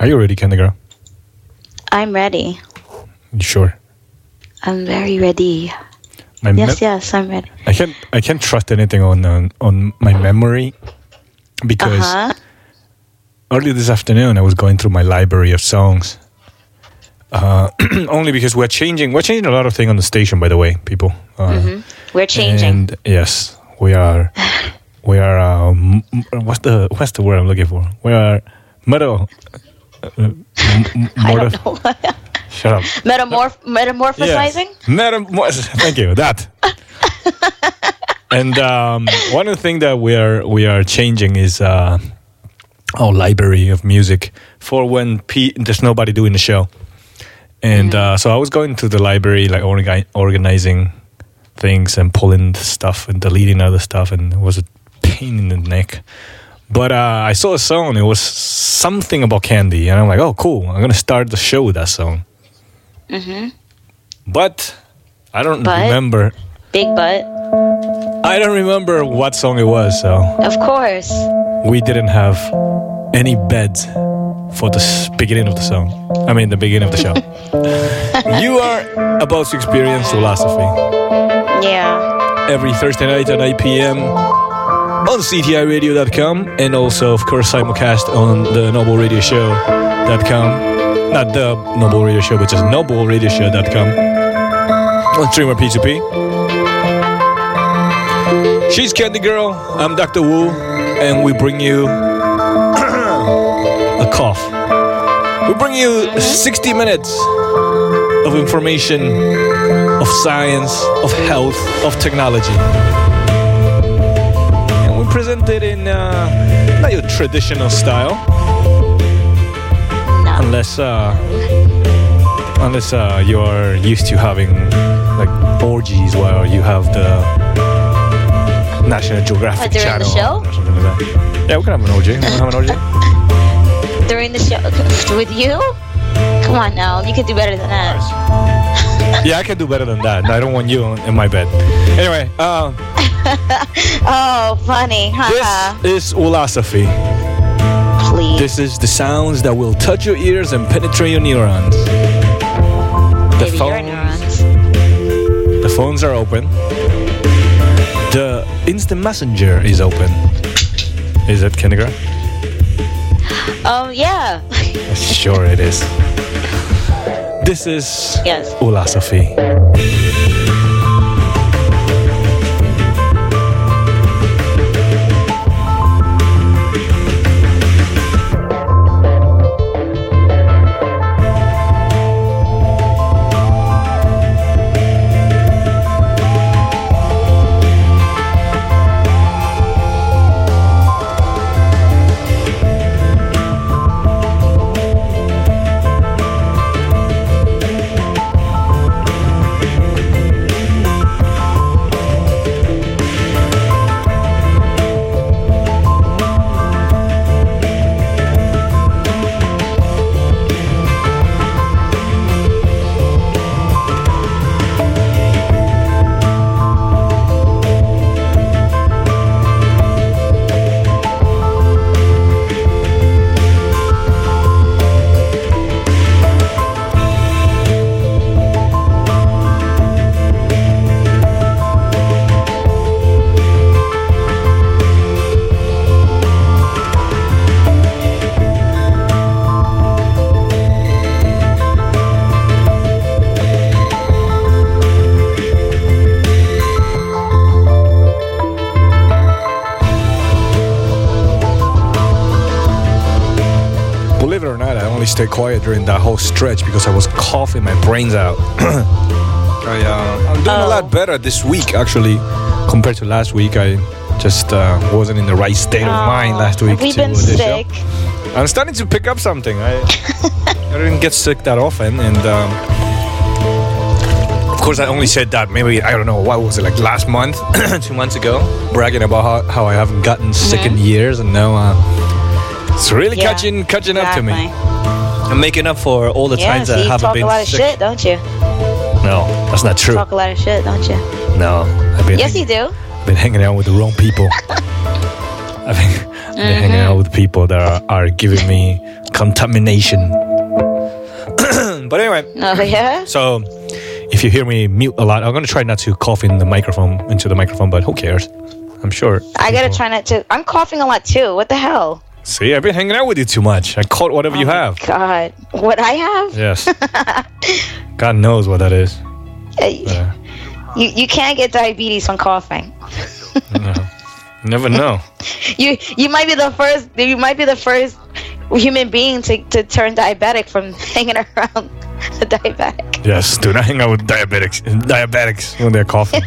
Are you ready, Candy Girl? I'm ready. You sure? I'm very ready. My Yes, mem- yes, I'm ready. I can't. I can't trust anything on on, on my memory because Uh huh. early this afternoon I was going through my library of songs. Uh, only because we're changing. We're changing a lot of things on the station, by the way, people. Uh, hmm We're changing. And yes, we are. We are. Um, what's the What's the word I'm looking for? We are. Metal. Uh, m- m- I don't know. Shut up. Metamorph- metamorphosizing? Yes. Metamor- Thank you. That. and um, one of the things that we are we are changing is uh, our library of music for when P- there's nobody doing the show. And uh, so I was going to the library, like orga- organizing things and pulling stuff and deleting other stuff, and it was a pain in the neck. But uh, I saw a song. It was something about candy, and I'm like, "Oh, cool! I'm gonna start the show with that song." hmm But I don't But? remember. Big butt. I don't remember what song it was. So Of course. we didn't have any beds for the beginning of the song. I mean, the beginning of the show. you are about to experience Wulosophy Yeah. every Thursday night at 8 p.m. on CTIRadio.com and also, of course, simulcast on the NobleRadioShow.com. Not the Noble Radio Show, but just NobleRadioShow.com on streamer P2P. She's Candy Girl. I'm Dr. Wu, and we bring you a cough. We bring you 60 minutes of information, of science, of health, of technology. And we present it in uh, not your traditional style, No. unless uh, unless uh, you are used to having like orgies while you have the National Geographic the channel show? or something like that. Yeah, we can have an orgy. Have an orgy. During the show. With you? Come on now. You can do better than that. yeah, I can do better than that. I don't want you in my bed. Anyway, um, Oh, funny. This is Wulosophy. Please. This is the sounds that will touch your ears and penetrate your neurons. The Maybe phones, neurons. the phones are open. The instant messenger is open. Is it kindergarten? Um, yeah. Sure, it is. This is Yes. Wulosophy. Believe not, I only stayed quiet during that whole stretch because I was coughing my brains out. I, uh, I'm doing a Oh. lot better this week, actually, compared to last week. I just uh, wasn't in the right state of mind last week. Have we to been this show. sick? I'm starting to pick up something. I, I didn't get sick that often, and um, of course, I only said that maybe I don't know what was it like last month, two months ago, bragging about how, how I haven't gotten sick in years, and now uh, it's really Yeah, catching catching up to me. I'm making up for all the Yeah, times so that I you haven't talk been a lot of shit, don't you? No, that's not true. Talk a lot of shit, don't you? No, I've been Yes, you do. been hanging out with the wrong people. I've been, I've been hanging Mm-hmm. out with people that are, are giving me contamination. but anyway, Oh yeah. so if you hear me mute a lot, I'm gonna try not to cough in the microphone into the microphone, but who cares? I'm sure. I gotta people- try not to. I'm coughing a lot too. What the hell? See, I've been hanging out with you too much. I caught whatever you Oh my have. God, what I have? Yes. God knows what that is. Uh, Uh, You you can't get diabetes from coughing. no. Never know. You you might be the first. You might be the first human being to, to turn diabetic from hanging around a diabetic. Yes, do not hang out with diabetics. Diabetics when they're coughing.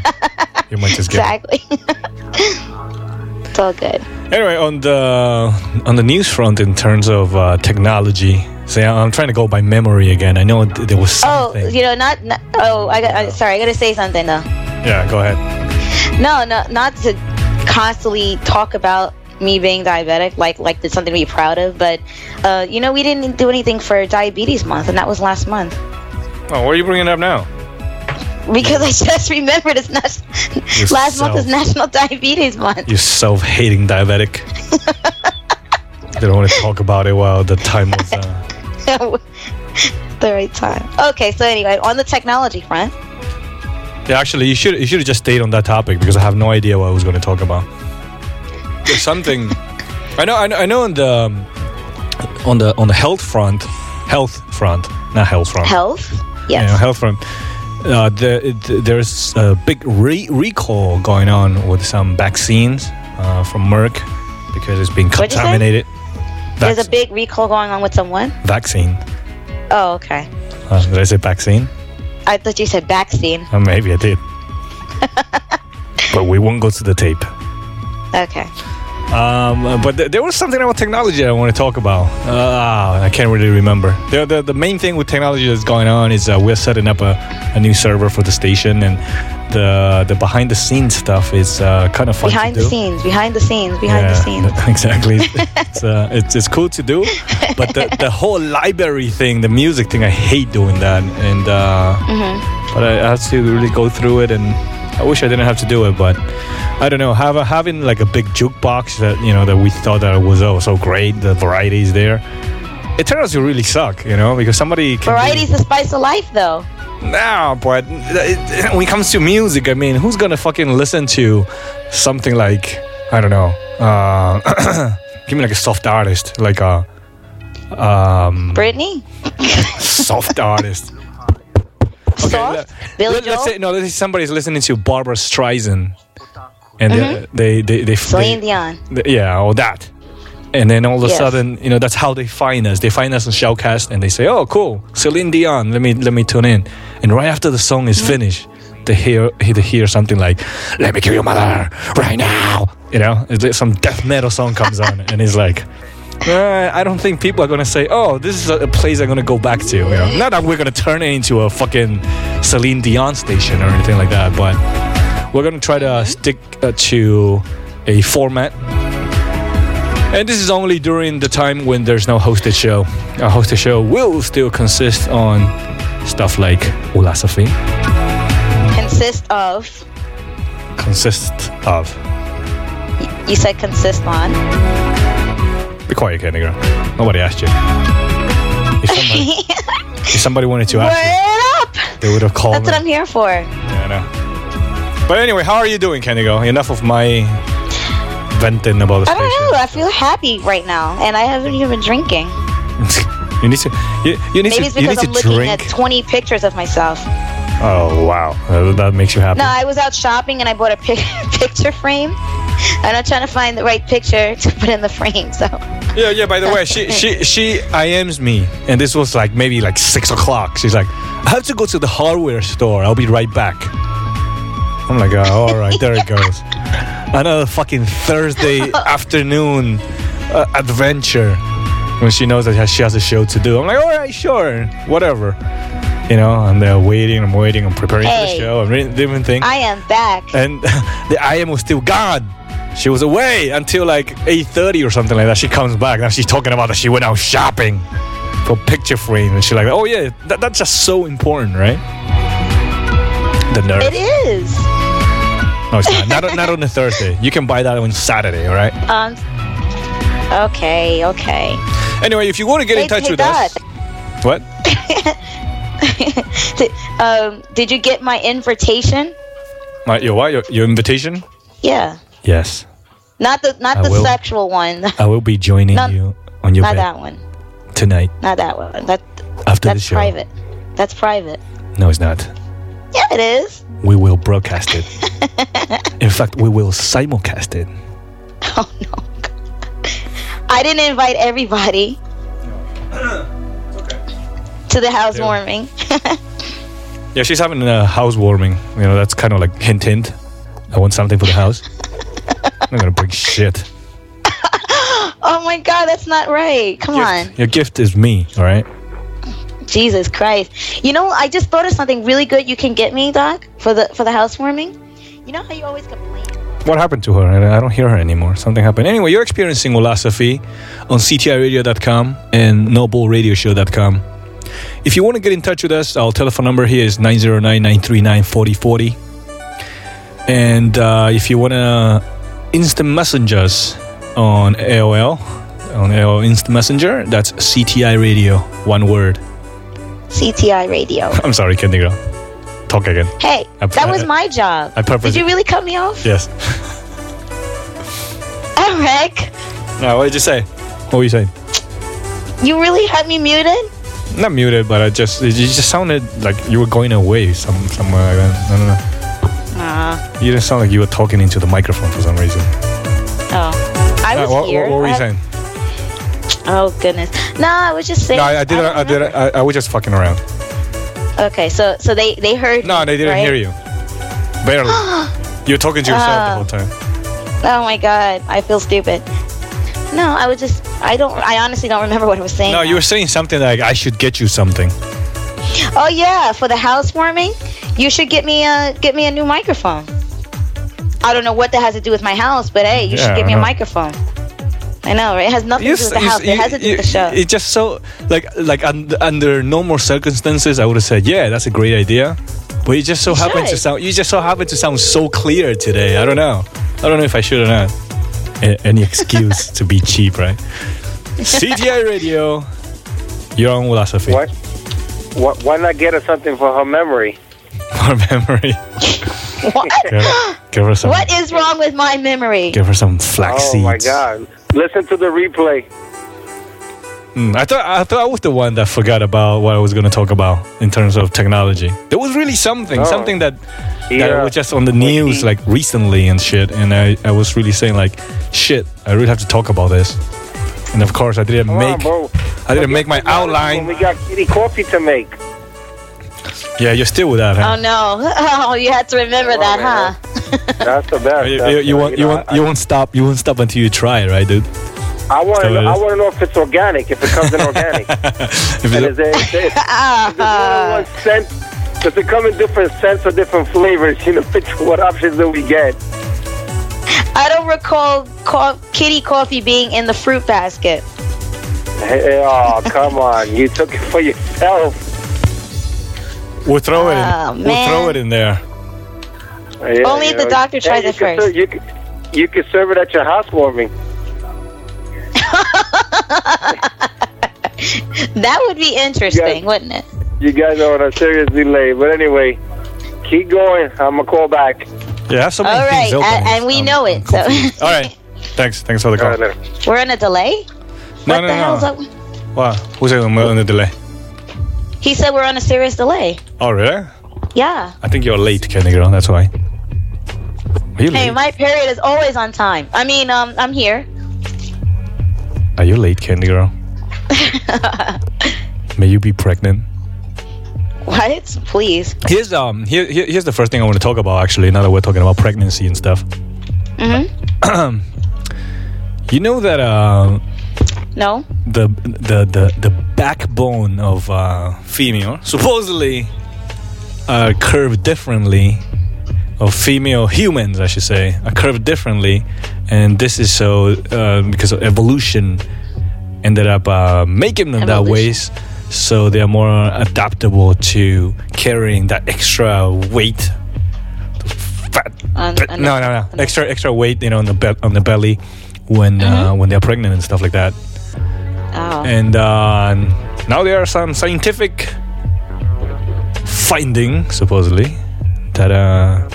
you might just get. Exactly. It's all good. Anyway, on the on the news front, in terms of uh, technology, say I'm trying to go by memory again. I know there was something. Oh, you know, not, not oh, I got. I, sorry, I gotta say something though. yeah, go ahead. No, no, not to constantly talk about me being diabetic, like like it's something to be proud of. But uh, you know, we didn't do anything for Diabetes Month, and that was last month. Oh, what are you bringing up now? Because I just remembered it's not last month is National Diabetes Month. You self-hating diabetic. don't want to talk about it while the time was. Uh, the right time. Okay, so anyway, on the technology front, Yeah, actually, you should you should have just stayed on that topic because I have no idea what I was going to talk about. There's something I know. I know. I know on the um, on the on the health front, health front, not health front. health. You Yes. know, health front. Uh, the, there's a big re- recall going on with some vaccines uh, from Merck because it's been contaminated. There's a big recall going on with someone. vaccine. Oh, okay. Uh, did I say vaccine? I thought you said vaccine. Uh, maybe I did. but we won't go to the tape. Okay. Um, but th- there was something about technology I want to talk about. Uh, I can't really remember. The, the, the main thing with technology that's going on is uh, we're setting up a, a new server for the station, and the the behind the scenes stuff is uh, kind of fun Behind the do. scenes. Behind the scenes. Behind the scenes. exactly. it's, uh, it's it's cool to do, but the, the whole library thing, the music thing, I hate doing that, and uh, Mm-hmm. but I have to really go through it, and I wish I didn't have to do it, but I don't know. Have a, having like a big jukebox that you know that we thought that was oh so great, the variety is there. It turns out to really suck, you know, because somebody can Variety's the spice of life, though. no, but it, when it comes to music, I mean, who's gonna fucking listen to something like I don't know? Uh, give me like a soft artist, like a um, Brittany, soft artist. Let- Billy Let, Joel, say no. Let's say somebody's listening to Barbra Streisand, and Mm-hmm. they, they they they Celine they- Dion. th- yeah, or that. And then all of a Yes. sudden, you know, that's how they find us. They find us on Shoutcast and they say, "Oh, cool, Celine Dion. Let me let me tune in." And right after the song Mm-hmm. is finished, they hear they hear something like, "Let me kill your mother right now." You know, it's like some death metal song comes on, and it's like. Uh, I don't think people are gonna say, "Oh, this is a, place I'm gonna go back to." You know, not that we're gonna turn it into a fucking Celine Dion station or anything like that, but we're gonna try to stick uh, to a format and this is only during the time when there's no hosted show. A hosted show will still consist on stuff like Ulasafin. Consist of. Consist of. You said consist on. Be quiet, Candy Girl. Nobody asked you. If somebody, if somebody wanted to ask Word up. they would have called That's what. I'm here for. Yeah, I know. But anyway, how are you doing, Candy Girl? Enough of my venting about the I don't know. I feel happy right now, and I haven't even been drinking. you need to. You, you need Maybe it's to. You because need I'm looking drink. at 20 pictures of myself. Oh wow, Uh, that makes you happy. No, I was out shopping and I bought a pic- picture frame. I'm not trying to find the right picture to put in the frame. So Yeah, yeah. By the way, she she she IMs me, and this was like maybe like six o'clock. She's like, I have to go to the hardware store. I'll be right back. I'm like, oh, all right, there it goes. Another fucking Thursday afternoon uh, adventure when she knows that she has a show to do. I'm like, all right, sure, whatever. You know, I'm there waiting. I'm waiting. I'm preparing for the show. I'm reading different things I am back. and the I am was still gone. She was away until like 8:30 or something like that. She comes back. Now she's talking about that she went out shopping for picture frame, and she's like, "Oh yeah, that, that's just so important, right?" The nerve. It is. No, it's not. Not, on- not on a Thursday. You can buy that on Saturday, all right? Um. Okay. Okay. Anyway, if you want to get Hey- in touch hey, with us, what? Did, um, did you get my invitation? My, your what? Your, your invitation? Yeah, Yes, not the not I the will. sexual one, I will be joining Not- you on your not bed that one, tonight not that one. That after the that's show. private. That's private. No, it's not. Yeah, it is. We will broadcast it. in fact, we will simulcast it. Oh no. I didn't invite everybody to the housewarming. Yeah, she's having uh, a housewarming. You know, that's kind of like hint, hint. I want something for the house. I'm gonna bring shit. oh my god, that's not right. Come on. Your gift is me. All right. Jesus Christ. You know, I just thought of something really good you can get me, Doc, for the for the housewarming. You know how you always complain? What happened to her? I I don't hear her anymore. Something happened. Anyway, you're experiencing Wulosophy on CTIRadio.com and NobleRadioshow.com. If you want to get in touch with us, our telephone number here is 909-939-4040. And uh, if you want to instant message us on AOL, on AOL Instant Messenger, that's CTI Radio, one word. CTI radio. I'm sorry, Candy Girl. Talk again. Hey, I- that was my job. I purposely- Did you really cut me off? Yes. Eric, Now, what did you say? What were you saying? you really had me muted? Not muted, but I just it just sounded like you were going away some somewhere like that. I don't know. Nah. You didn't sound like you were talking into the microphone for some reason. Oh. I was Uh, what, here. what, what were you I- saying? Oh goodness. No, I was just saying. No, I, I did. don't I, did. I, I was just fucking around. Okay, so so they they heard. No, they didn't right? hear you. Barely. you were talking to yourself Ah. the whole time. Oh my god, I feel stupid. No, I was just. I don't. I honestly don't remember what I was saying. No, you were saying something like I should get you something. Oh yeah, for the housewarming, you should get me a get me a new microphone. I don't know what that has to do with my house, but hey, you Yeah, should get me a microphone. I know, right? It has nothing to do with the house. it has to do with the show. It's just so like like un, under normal circumstances, I would have said, yeah, that's a great idea. But you just so You happen to sound. You just so happen to sound so clear today. I don't know. I don't know if I should or not. A- any excuse to be cheap, right? CTI Radio. You're on Wulosophy. What? Why, why not get her something for her memory? More memory. what? Give, give her some. what is wrong with my memory? Give her some flax oh seeds. my God! Listen to the replay. Mm, I thought I thought I was the one that forgot about what I was going to talk about in terms of technology. There was really something, Oh. something that that was just on the news like recently and shit, and I, I was really saying like, shit, I really have to talk about this. And of course, I didn't Come make bro. I didn't make my When outline. we got kitty coffee to make. Yeah, you're still with that, Oh no! Oh, you had to remember Come that, on, huh? That's the best. You, That's you, you won't you won't I- you won't stop you won't stop until you try it, right, dude? I want to. it I want to know if it's organic. If it comes in organic, If and it- is it, is it, is it more than one scent? Does it come in different scents or different flavors? You know, which, what options do we get? I don't recall co- kitty coffee being in the fruit basket. Hey, oh, come on! You took it for yourself. we'll throw it Oh, in. Ah, we'll throw it in there. Yeah, Only if you the doctor tries you it first. ser- you, can, you can serve it at your housewarming. That would be interesting, wouldn't it? You guys are on a serious delay, but anyway, keep going. I'm gonna call back. Yeah, have so many All things right, open. and, and we I'm- know it. So. All right. Thanks. Thanks for the call. right, we're in a delay. No, what no, the no. hell's up? Wow. Who's on on the delay? He said we're on a serious delay. Oh, really? Yeah. I think you're late, Candy Girl. That's why. Are you Hey, late? my period is always on time. I mean, um, I'm here. Are you late, Candy Girl? May you be pregnant. what? Please. Here's um here, here here's the first thing I want to talk about actually. Now that we're talking about pregnancy and stuff, hmm you know that uh, No. the the the the backbone of uh, female supposedly are curved differently, of female humans, I should say, are curved differently, and this is so uh, because of evolution ended up uh, making them that Evolution. ways, so they are more adaptable to carrying that extra weight. Fat, On- on no, no, no, extra extra weight, you know, on the be- on the belly when uh, Mhm. when they're pregnant and stuff like that. Oh. And uh, now there are some scientific finding, supposedly, that uh,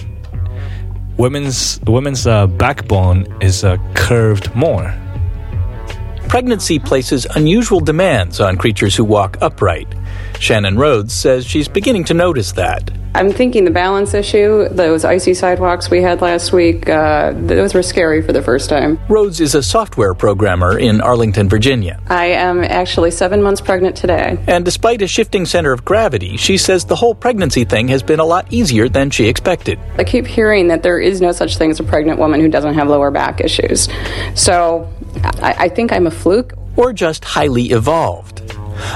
women's women's uh, backbone is uh, curved more. Pregnancy places unusual demands on creatures who walk upright. Shannon Rhodes says she's beginning to notice that. I'm thinking the balance issue, those icy sidewalks we had last week, uh, those were scary for the first time. Rhodes is a software programmer in Arlington, Virginia. I am actually seven months pregnant today. And despite a shifting center of gravity, she says the whole pregnancy thing has been a lot easier than she expected. I keep hearing that there is no such thing as a pregnant woman who doesn't have lower back issues. So I, I think I'm a fluke. Or just highly evolved.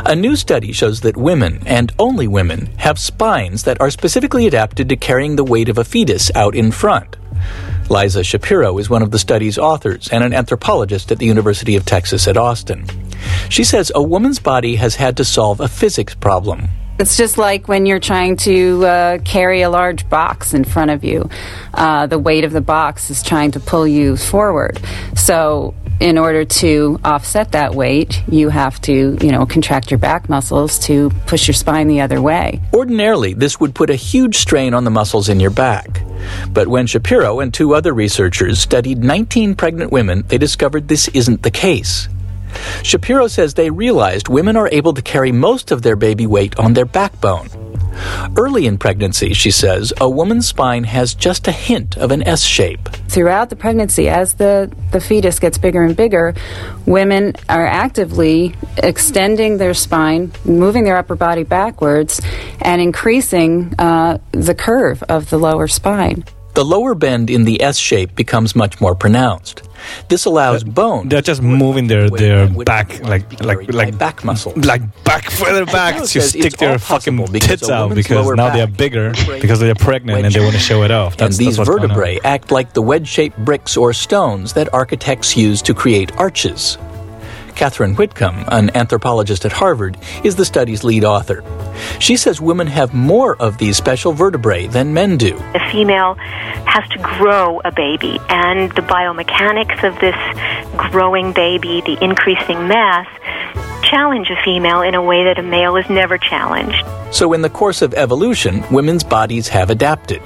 A new study shows that women, and only women, have spines that are specifically adapted to carrying the weight of a fetus out in front. Liza Shapiro is one of the study's authors and an anthropologist at the University of Texas at Austin. She says a woman's body has had to solve a physics problem. It's just like when you're trying to uh, carry a large box in front of you. Uh, the weight of the box is trying to pull you forward. So, in order to offset that weight, you have to, you know, contract your back muscles to push your spine the other way. Ordinarily, this would put a huge strain on the muscles in your back. But when Shapiro and two other researchers studied 19 pregnant women, they discovered this isn't the case. Shapiro says they realized women are able to carry most of their baby weight on their backbone. Early in pregnancy, she says, a woman's spine has just a hint of an S shape. Throughout the pregnancy, as the, the fetus gets bigger and bigger, women are actively extending their spine, moving their upper body backwards, and increasing uh, the curve of the lower spine. The lower bend in the S shape becomes much more pronounced. This allows bone. They're just moving their their back like like like back muscle, like back further back to stick their fucking tits out because now they're bigger because they're pregnant and they want to show it off. That's, and these that's what's going on. vertebrae act like the wedge-shaped bricks or stones that architects use to create arches. Katherine Whitcome, an anthropologist at Harvard, is the study's lead author. She says women have more of these special vertebrae than men do. The female has to grow a baby, and the biomechanics of this growing baby, the increasing mass, challenge a female in a way that a male is never challenged. So, in the course of evolution, women's bodies have adapted.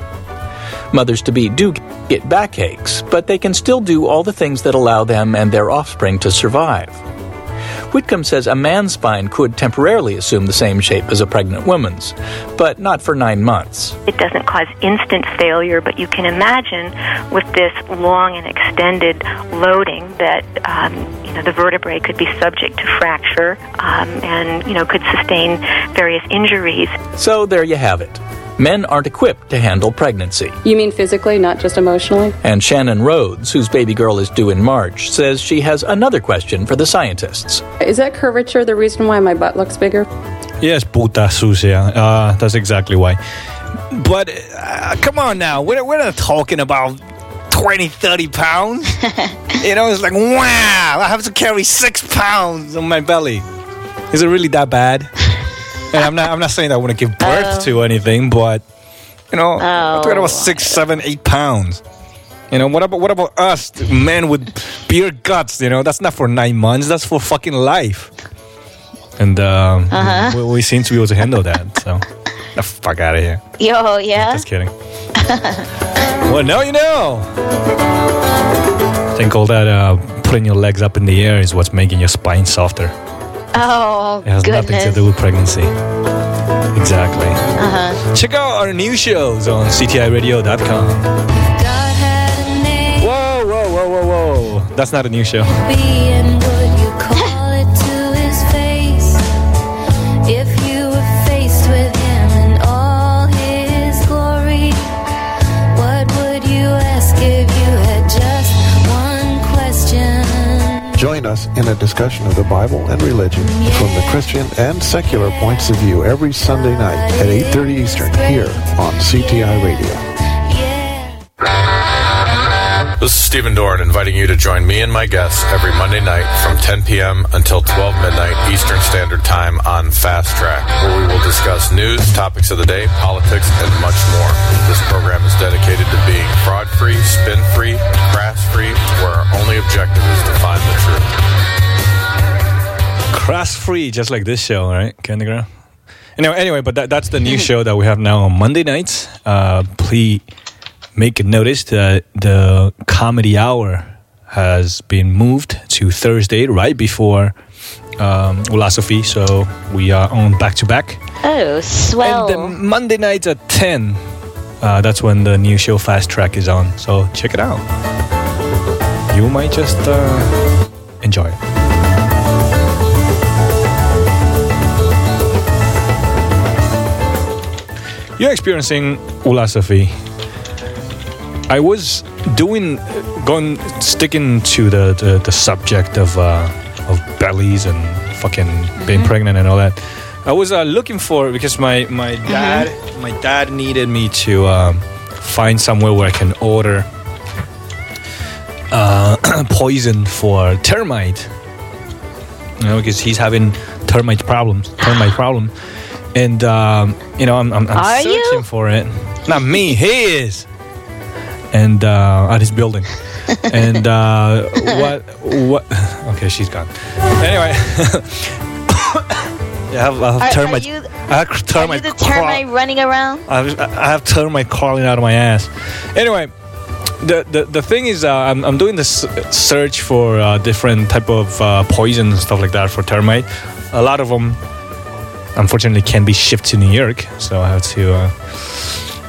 Mothers to be do get backaches, but they can still do all the things that allow them and their offspring to survive. Whitcome says a man's spine could temporarily assume the same shape as a pregnant woman's, but not for nine months. It doesn't cause instant failure, but you can imagine with this long and extended loading that um, you know the vertebrae could be subject to fracture um, and you know could sustain various injuries. So there you have it. Men aren't equipped to handle pregnancy. You mean physically, not just emotionally? And Shannon Rhodes, whose baby girl is due in March, says she has another question for the scientists. Is that curvature the reason why my butt looks bigger? Yes, puta sucia. Uh, that's exactly why. But uh, come on now, we're, we're not talking about 20, 30 pounds. you know, it's like, wow, I have to carry six pounds on my belly. Is it really that bad? And I'm not, I'm not saying that I want to give birth to anything, but, you know, I'm talking about six, seven, eight pounds. You know, what about what about us, men with beer guts? You know, that's not for nine months. That's for fucking life. And um, we, we seem to be able to handle that. So, the fuck out of here. Yo, yeah. Just kidding. well, now you know. I think all that uh, putting your legs up in the air is what's making your spine softer. Oh, It has goodness. nothing to do with pregnancy. Exactly. Uh-huh. Check out our new shows on ctiradio.com. Whoa, whoa, whoa, whoa, whoa. That's not a new show. Us in a discussion of the Bible and religion from the Christian and secular points of view every Sunday night at 8:30 Eastern here on CTI Radio. This is Stephen Dorn inviting you to join me and my guests every Monday night from 10 p.m. until 12 midnight Eastern Standard Time on Fast Track, where we will discuss news, topics of the day, politics, and much more. This program is dedicated to being fraud free, spin free, crass free, where our only objective is to find the truth. Crash free, just like this show, right, Candy Girl? Anyway, anyway, but that, that's the new show that we have now on Monday nights. Uh, please make a notice that the comedy hour has been moved to Thursday, right before um, Wulosophy. So we are on back to back. Oh, swell. And Monday nights at 10, uh, that's when the new show Fast Track is on. So check it out. You might just uh, enjoy it. You're experiencing Wulosophy. I was doing, going, sticking to the, the, the subject of, uh, of bellies and fucking being pregnant and all that. I was uh, looking for because my my dad my dad needed me to um, find somewhere where I can order uh, poison for termite. You know, because he's having termite problems, termite problem, and um, you know I'm I'm, I'm searching you? for it. Not me, he is, and uh, at his building. and uh, what what? Okay, she's gone. Anyway. I have, I have Are- are termite. you- I have Are you termite. the termite running around? I have, I have termite crawling out of my ass. Anyway, the the, the thing is, uh, I'm, I'm doing this search for uh, different type of uh, poison and stuff like that for termite. A lot of them, unfortunately, can be shipped to New York, so I have to, uh,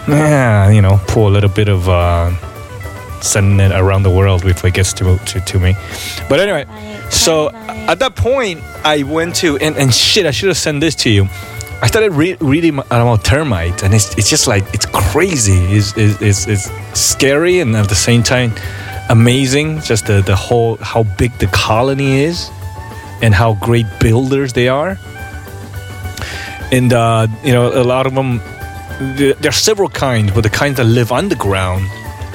yeah, you know, pull a little bit of. Uh, sending it around the world if it gets to, to, to me but anyway so at that point i went to and, and shit i should have sent this to you I started re- reading about termite, and it's, it's just like it's crazy. It's, it's, it's, it's scary, and at the same time, amazing. Just the, the whole how big the colony is, and how great builders they are. And uh, you know, a lot of them. There are several kinds, but the kinds that live underground,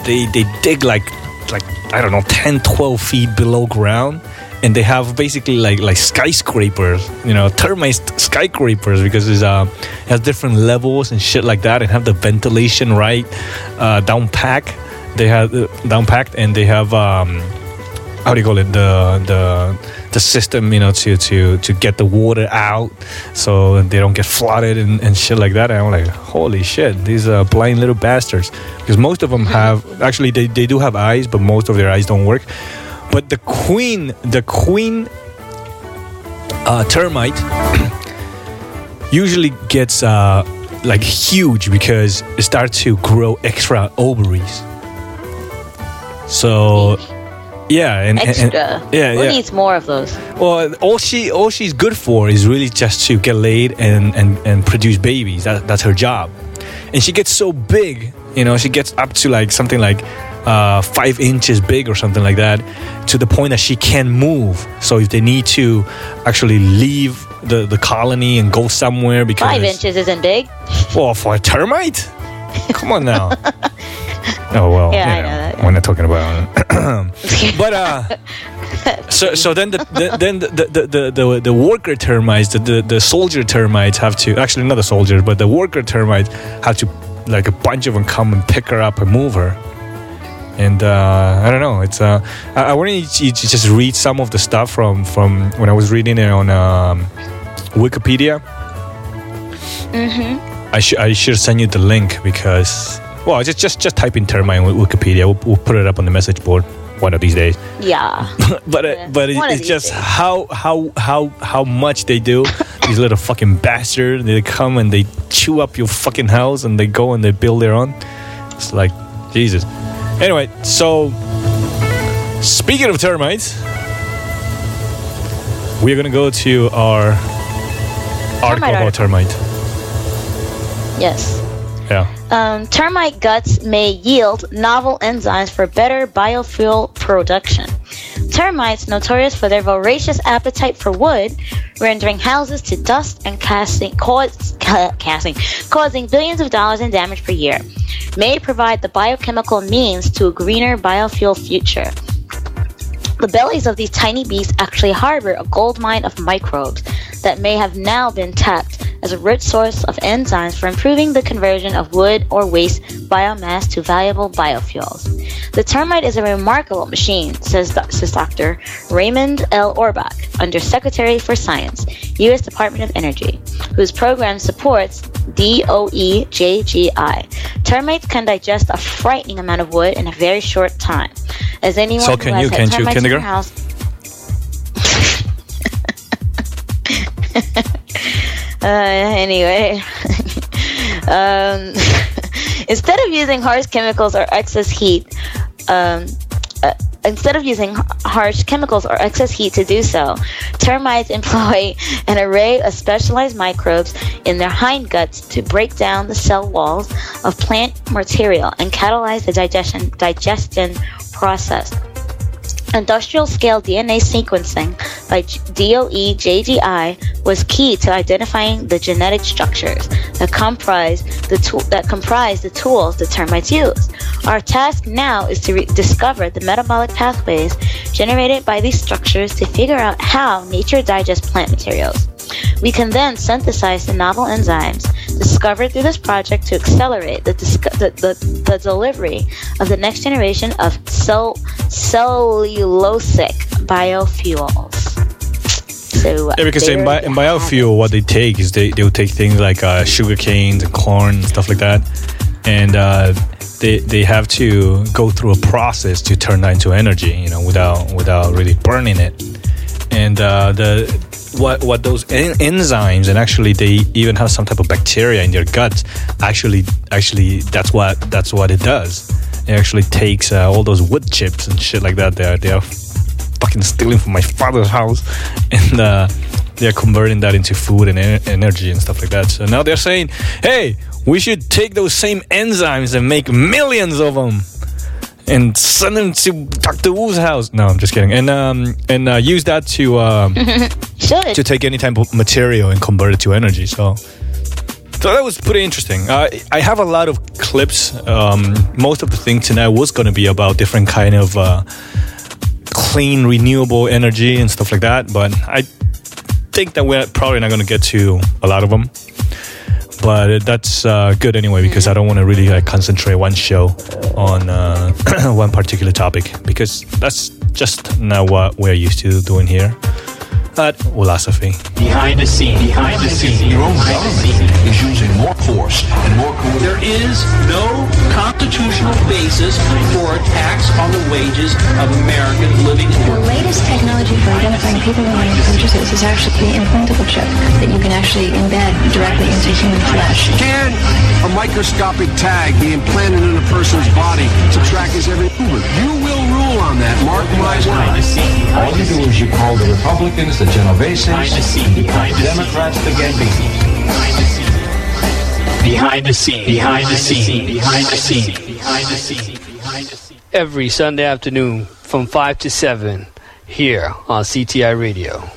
they they dig like like I don't know 10, 12 feet below ground and they have basically like like skyscrapers, you know, termite skyscrapers because it's uh has different levels and shit like that, and have the ventilation right uh, down pack. They have uh, down packed, and they have um how do you call it? The the the system you know to to to get the water out so they don't get flooded and, and shit like that. And i'm like holy shit these uh, blind little bastards. Because most of them have actually they, they do have eyes but most of their eyes don't work. But the queen the queen uh, termite usually gets uh, like huge because it starts to grow extra ovaries. So yeah and, and- and- yeah Who yeah needs more of those? well, all she all she's good for is really just to get laid and and, and produce babies. That, that's her job, and she gets so big. You know, she gets up to like something like uh, five inches big or something like that, to the point that she can't move. So if they need to actually leave the, the colony and go somewhere because Five inches isn't big. well, for a termite? Come on now. oh well, Yeah, I know that, We're not talking about. but uh, so so then the, the then the the, the the the worker termites, the, the the soldier termites have to actually not the soldiers, but the worker termites have to like a bunch of them come and pick her up and move her. And uh, I don't know. It's uh, I, I wanted you to just read some of the stuff from from when I was reading it on um, Wikipedia. Mm-hmm. I should I should send you the link because well just just just type in termite on Wikipedia. We'll, we'll put it up on the message board one of these days. Yeah. but uh, it, but it, it's just days. how how how how much they do. These little fucking bastards. They come and they chew up your fucking house and they go and they build their own. It's like Jesus. Anyway, so speaking of termites, we're gonna go to our article about termite. Yes. Yeah. Um, termite guts may yield novel enzymes for better biofuel production. Termites, notorious for their voracious appetite for wood, rendering houses to dust and casting, cause, casting, causing billions of dollars in damage per year, may provide the biochemical means to a greener biofuel future. The bellies of these tiny beasts actually harbor a gold mine of microbes that may have now been tapped as a rich source of enzymes for improving the conversion of wood or waste biomass to valuable biofuels. The termite is a remarkable machine, says, says Dr. Raymond L. Orbach, Undersecretary for Science, U.S. Department of Energy, whose program supports DOEJGI. Termites can digest a frightening amount of wood in a very short time. As anyone So who has you, had you, in their house uh, anyway, um, instead of using harsh chemicals or excess heat, um, uh, instead of using harsh chemicals or excess heat to do so, termites employ an array of specialized microbes in their hindguts to break down the cell walls of plant material and catalyze the digestion digestion process. Industrial scale DNA sequencing by DOE JGI was key to identifying the genetic structures that comprise the that comprise the tools the termites use. Our task now is to re- discover the metabolic pathways generated by these structures to figure out how nature digests plant materials. We can then synthesize the novel enzymes discovered through this project to accelerate the, disco- the, the, the delivery of the next generation of cell- cellulosic biofuels. So, Yeah, because in, bi- in biofuel, what they take is they they'll take things like uh, sugar canes and corn and stuff like that, and uh, they they have to go through a process to turn that into energy, you know, without without really burning it. And uh, the what what those en- enzymes and actually they even have some type of bacteria in their gut. Actually, actually that's what that's what it does. It actually takes uh, all those wood chips and shit like that. They are they are fucking stealing from my father's house and uh, they're converting that into food and en- energy and stuff like that so now they're saying hey we should take those same enzymes and make millions of them and send them to dr wu's house no i'm just kidding and um and uh, use that to um to take any type of material and convert it to energy so so that was pretty interesting. Uh, I have a lot of clips. Um, most of the thing tonight was going to be about different kind of uh, clean, renewable energy and stuff like that. But I think that we're probably not going to get to a lot of them. But that's uh, good anyway because I don't want to really like, concentrate one show on uh, one particular topic because that's just not what we're used to doing here at Wulosophy. Behind the scene, behind the scene, government is using more force and more There is no constitutional basis for a tax on the wages of Americans living in The latest technology for identifying people when one purchases is actually the implantable chip that you can actually embed directly into human flesh. Can a microscopic tag be implanted in a person's body to track his every movement? You will rule on that. Mark my words. All you do is you call the Republicans the Genoveses, the Democrats the Gambinos. Behind the scene, behind the scene, behind the scene, behind the scene, behind the scene. Every Sunday afternoon from 5 to 7 here on CTI Radio.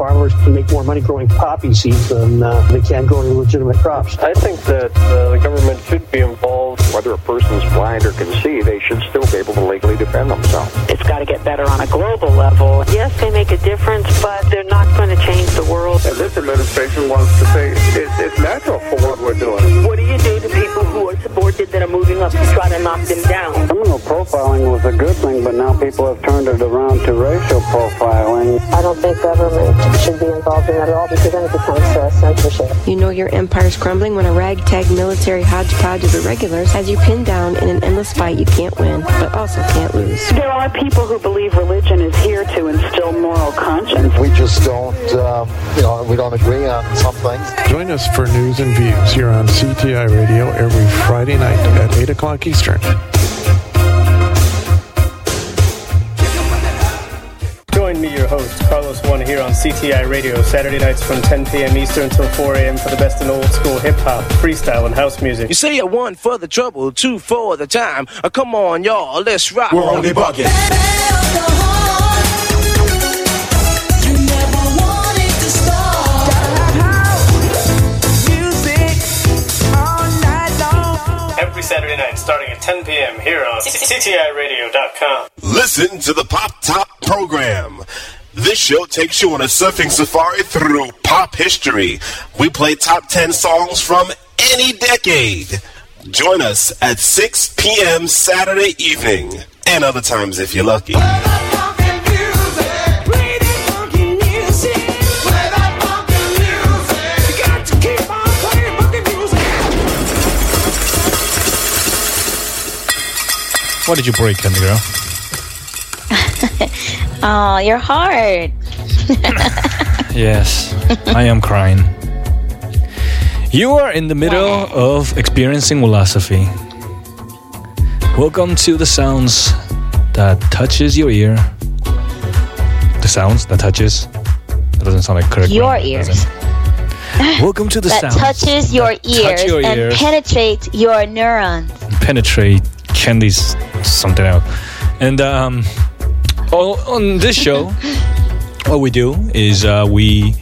Farmers can make more money growing poppy seeds than uh, they can growing legitimate crops. I think that uh, the government should be involved. Whether a person's blind or can see, they should still be able to legally defend themselves. It's got to get better on a global level. Yes, they make a difference, but they're not going to change the world. And this administration wants to say it's, it's natural for what we're doing. What do you do to people who are subordinate that are moving up to try to knock them down? Criminal profiling was a good thing, but now people have turned it around to racial profiling. I don't think government should be involved in that at all because then it becomes uh, censorship. You know your empire's crumbling when a ragtag military hodgepodge of irregulars has you pinned down in an endless fight you can't win, but also can't lose. There are people who believe religion is here to instill moral conscience. We just don't, um, you know, we don't agree on some things. Join us for news and views here on CTI Radio every Friday night at 8 o'clock Eastern. Join me, your host, Carlos One, here on CTI Radio, Saturday nights from 10 p.m. Eastern until 4 a.m. for the best in old school hip hop, freestyle, and house music. You say a one for the trouble, two for the time. Uh, come on, y'all, let's rock. We're only bugging. At 10 p.m. here on CTIRadio.com. Listen to the Pop Top program This show takes you on a surfing safari through pop history. We play top 10 songs from any decade. Join us at 6 p.m. Saturday evening, and other times if you're lucky. What did you break, Candy Girl? Oh, your heart. Yes, I am crying. You are in the middle of experiencing Wulosophy. Welcome to the sounds that touches your ear. The sounds that touches. That doesn't sound like correct. Your ears. Welcome to the that sounds touches your ears your and ears. penetrates your neurons. penetrate candy's something else. And um, on, this show, what we do is uh, we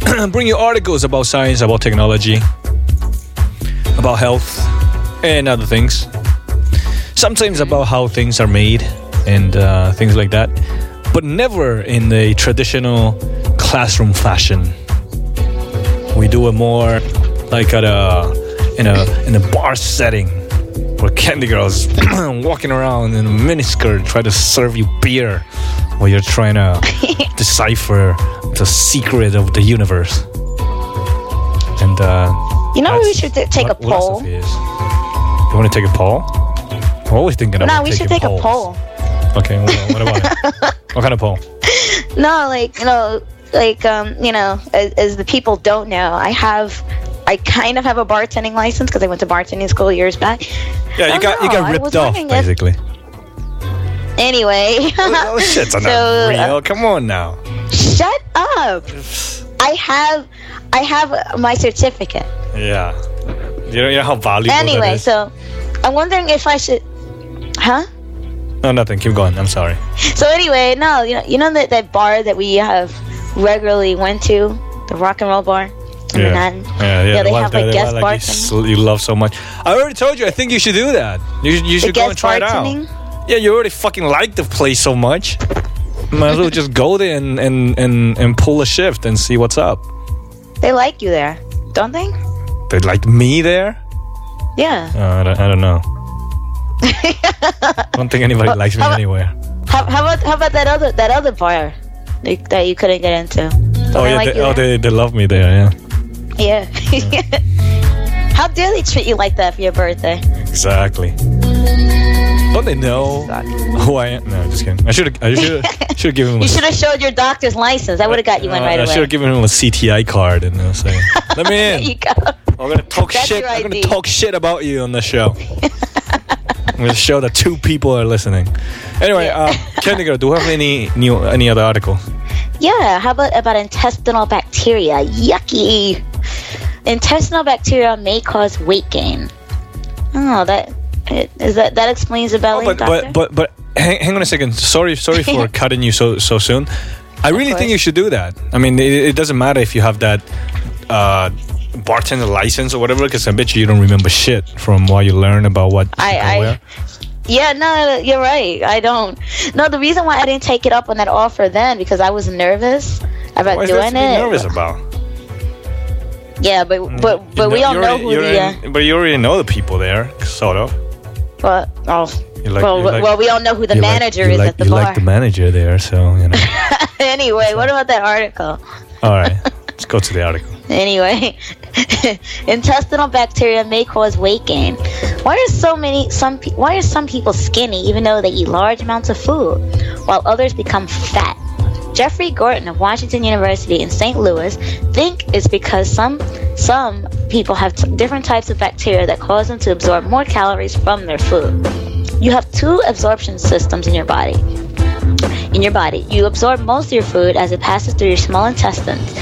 bring you articles about science, about technology, about health, and other things. Sometimes about how things are made and uh, things like that, but never in the traditional classroom fashion. We do it more like at a in a in a bar setting where candy girls walking around in a miniskirt try to serve you beer while you're trying to decipher the secret of the universe. And uh, You know, we should take a poll. You want to take a poll? I'm always thinking about. No, we should take a poll. Okay, well, what about it? What kind of poll? No, like you know, like um, you know, as, as the people don't know, I have, I kind of have a bartending license because I went to bartending school years back. Yeah, you Oh, got you got ripped off wondering if- basically. Anyway, oh shit's not real. uh, Come on now. shut up. I have, I have my certificate. Yeah. You know, you know how valuable that Anyway, so I'm wondering if I should, huh? No, nothing. Keep going. I'm sorry. So anyway, no, you know, you know that that bar that we have regularly went to, the rock and roll bar. In Yeah. Yeah, yeah. Yeah, the they have, that- like, guest like, you, bartending. you love so much. I already told you. I think you should do that. You, should- The go and try it out. Yeah, you already fucking like the place so much. Might as well just go there and, and, and, and pull a shift and see what's up. They like you there, don't they? They like me there? Yeah. Uh, I, don't, I don't know. I don't think anybody likes me how anywhere. How, how about how about that other that other bar that, that you couldn't get into? Don't Oh yeah, like they, oh there? they, they love me there. Yeah, yeah. how dare they treat you like that for your birthday? exactly. Don't they know who I am? No, just kidding. I should have. I should should have given him. You should have showed your doctor's license. I would have got you in right I away. I should have given him a CTI card and uh, say, "Let me there in." you go. I'm gonna talk That's shit. I'm gonna talk shit about you on the show. I'm gonna show that two people are listening. Anyway, uh, Candy do we have any new any other article? Yeah, how about about intestinal bacteria? Yucky. Intestinal bacteria may cause weight gain. Oh, that is that that explains the belly, Oh, but doctor? but but but hang, hang on a second. Sorry sorry for cutting you so so soon. I really think you should do that. I mean, it, it doesn't matter if you have that uh, bartender license or whatever, because I bet you you don't remember shit from what you learn about what I- I- wear. Yeah, no, you're right. I don't. No, the reason why I didn't take it up on that offer then because I was nervous about there doing it. nervous about? Yeah, but but You but we know- all you know who the. Uh, in- but you already know the people there, sort of. well, oh, like- well, like- well, we all know who the you like- manager is at the you bar. like the manager there, so you know. anyway, what about that article? All right, let's go to the article. Anyway, intestinal bacteria may cause weight gain. Why are so many some why are some people skinny even though they eat large amounts of food, while others become fat? Jeffrey Gordon of Washington University in St. Louis think it's because some some people have t- different types of bacteria that cause them to absorb more calories from their food. You have two absorption systems in your body in your body. You absorb most of your food as it passes through your small intestines.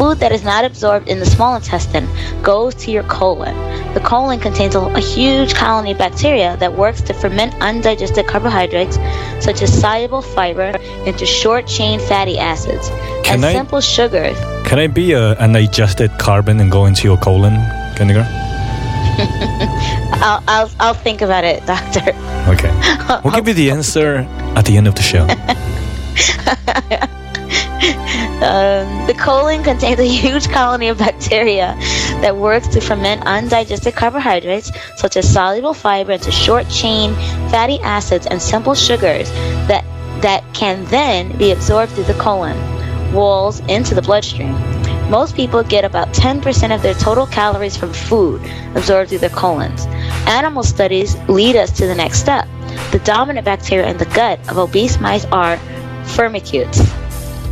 Food that is not absorbed in the small intestine goes to your colon. The colon contains a, a huge colony of bacteria that works to ferment undigested carbohydrates, such as soluble fiber, into short chain fatty acids Can and I- simple sugars. Can I be a, an digested carbon and go into your colon, Girl? I'll, I'll, I'll think about it, doctor. Okay. We'll give you the answer at the end of the show. Um, the colon contains a huge colony of bacteria that works to ferment undigested carbohydrates, such as soluble fiber, into short chain fatty acids and simple sugars that, that can then be absorbed through the colon walls into the bloodstream. Most people get about 10% of their total calories from food absorbed through their colons. Animal studies lead us to the next step. The dominant bacteria in the gut of obese mice are firmicutes.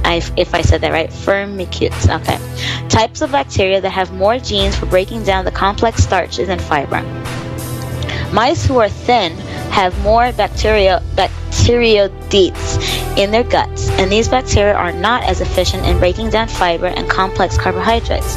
I, if I said that right, firmicutes. Okay. Types of bacteria that have more genes for breaking down the complex starches and fiber. Mice who are thin have more bacteria bacteroidetes in their guts, and these bacteria are not as efficient in breaking down fiber and complex carbohydrates.